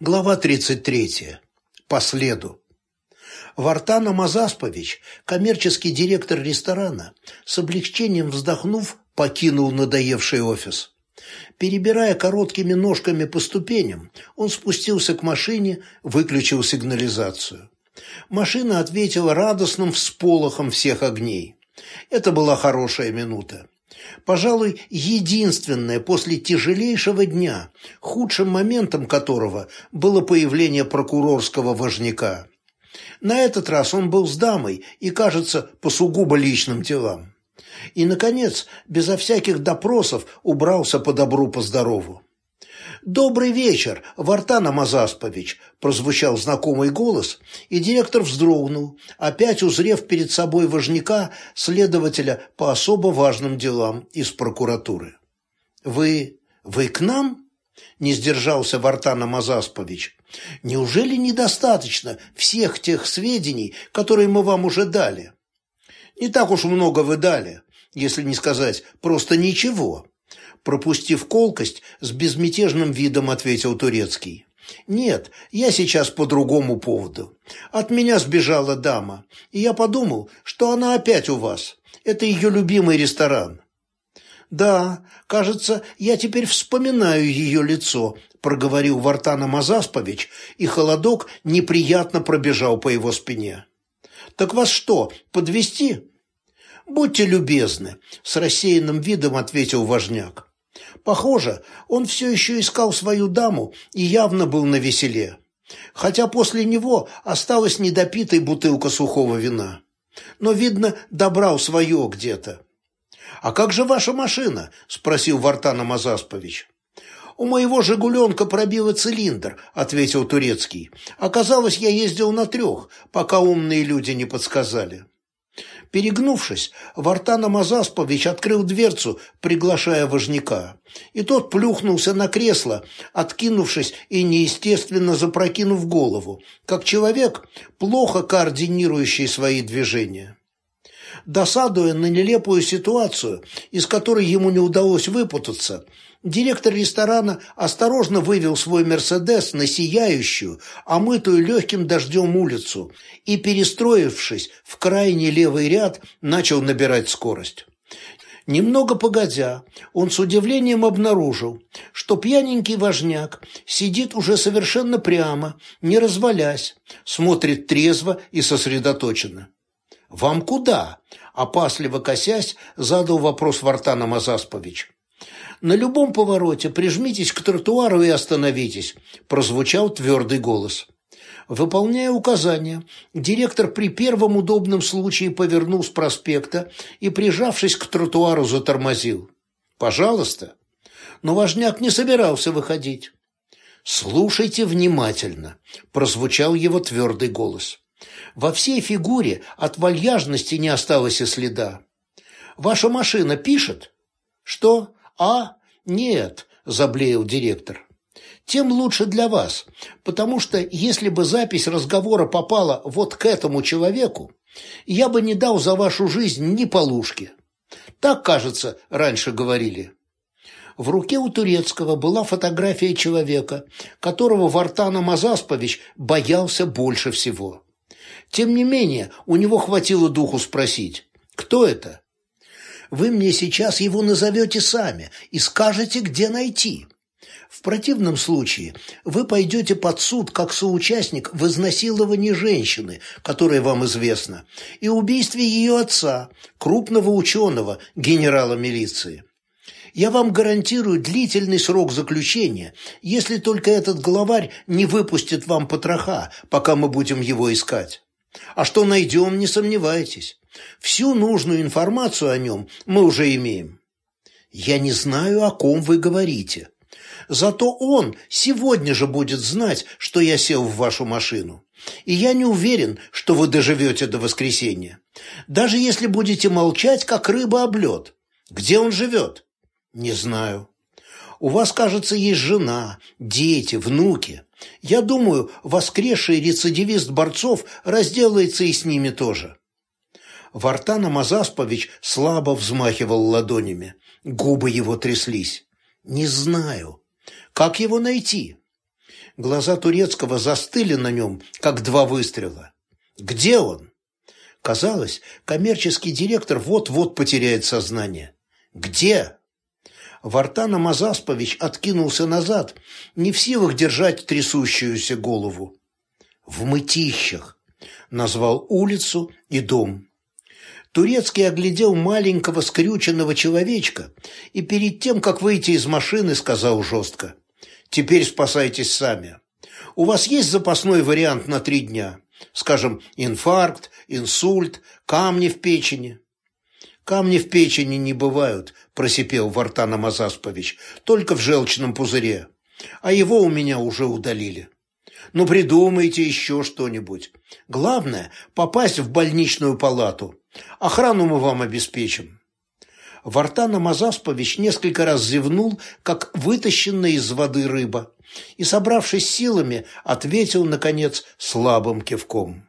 Глава 33. По следу. Вартан Амазаспович, коммерческий директор ресторана, с облегчением вздохнув, покинул надоевший офис. Перебирая короткими ножками по ступеням, он спустился к машине, выключил сигнализацию. Машина ответила радостным всполохом всех огней. Это была хорошая минута. Пожалуй, единственное после тяжелейшего дня, худшим моментом которого было появление прокурорского вожняка. На этот раз он был с дамой и, кажется, по сугубо личным делам. И, наконец, безо всяких допросов убрался по добру, по здорову. «Добрый вечер, Вартан Амазаспович!» – прозвучал знакомый голос, и директор вздрогнул, опять узрев перед собой вожняка, следователя по особо важным делам из прокуратуры. «Вы... вы к нам?» – не сдержался Вартан Амазаспович. «Неужели недостаточно всех тех сведений, которые мы вам уже дали?» «Не так уж много вы дали, если не сказать просто ничего», пропустив колкость, с безмятежным видом ответил Турецкий. «Нет, я сейчас по другому поводу. От меня сбежала дама, и я подумал, что она опять у вас. Это ее любимый ресторан». «Да, кажется, я теперь вспоминаю ее лицо», – проговорил Вартана Мазаспович, и холодок неприятно пробежал по его спине. «Так вас что, подвести? «Будьте любезны», – с рассеянным видом ответил Важняк. Похоже, он все еще искал свою даму и явно был на веселе. Хотя после него осталась недопитой бутылка сухого вина. Но, видно, добрал свое где-то. «А как же ваша машина?» – спросил Вартан Амазаспович. «У моего «Жигуленка» пробило цилиндр», – ответил Турецкий. «Оказалось, я ездил на трех, пока умные люди не подсказали». Перегнувшись, Вартан Амазаспович открыл дверцу, приглашая вожняка. И тот плюхнулся на кресло, откинувшись и неестественно запрокинув голову, как человек, плохо координирующий свои движения. Досадуя на нелепую ситуацию, из которой ему не удалось выпутаться, директор ресторана осторожно вывел свой «Мерседес» на сияющую, омытую легким дождем улицу и, перестроившись в крайний левый ряд, начал набирать скорость. Немного погодя, он с удивлением обнаружил, что пьяненький важняк сидит уже совершенно прямо, не развалясь, смотрит трезво и сосредоточенно. «Вам куда?» – опасливо косясь, задал вопрос Вартана Мазаспович. «На любом повороте прижмитесь к тротуару и остановитесь», – прозвучал твердый голос. Выполняя указания, директор при первом удобном случае повернул с проспекта и, прижавшись к тротуару, затормозил. «Пожалуйста». Но важняк не собирался выходить. «Слушайте внимательно», – прозвучал его твердый голос. Во всей фигуре от вальяжности не осталось и следа. «Ваша машина пишет?» «Что? А? Нет», – заблеял директор. «Тем лучше для вас, потому что если бы запись разговора попала вот к этому человеку, я бы не дал за вашу жизнь ни полушки. Так, кажется, раньше говорили». В руке у Турецкого была фотография человека, которого Вартана Мазаспович боялся больше всего. Тем не менее, у него хватило духу спросить, кто это? Вы мне сейчас его назовете сами и скажете, где найти. В противном случае вы пойдете под суд как соучастник в изнасиловании женщины, которая вам известна, и убийстве ее отца, крупного ученого, генерала милиции. Я вам гарантирую длительный срок заключения, если только этот главарь не выпустит вам потроха, пока мы будем его искать. А что найдем, не сомневайтесь. Всю нужную информацию о нем мы уже имеем. Я не знаю, о ком вы говорите. Зато он сегодня же будет знать, что я сел в вашу машину. И я не уверен, что вы доживете до воскресенья. Даже если будете молчать, как рыба об лед. Где он живет? Не знаю. У вас, кажется, есть жена, дети, внуки. Я думаю, воскресший рецидивист Борцов разделается и с ними тоже. Вартан Амазаспович слабо взмахивал ладонями. Губы его тряслись. «Не знаю. Как его найти?» Глаза Турецкого застыли на нем, как два выстрела. «Где он?» Казалось, коммерческий директор вот-вот потеряет сознание. «Где?» Вартан Амазаспович откинулся назад, не в силах держать трясущуюся голову. «В мытищах», — назвал улицу и дом. Турецкий оглядел маленького скрюченного человечка и перед тем, как выйти из машины, сказал жестко. «Теперь спасайтесь сами. У вас есть запасной вариант на три дня? Скажем, инфаркт, инсульт, камни в печени?» «Камни в печени не бывают», – просипел Вартан Амазаспович, – «только в желчном пузыре. А его у меня уже удалили». «Ну, придумайте еще что-нибудь. Главное – попасть в больничную палату. Охрану мы вам обеспечим». Вартан Амазаспович несколько раз зевнул, как вытащенная из воды рыба, и, собравшись силами, ответил, наконец, слабым кивком.